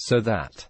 so that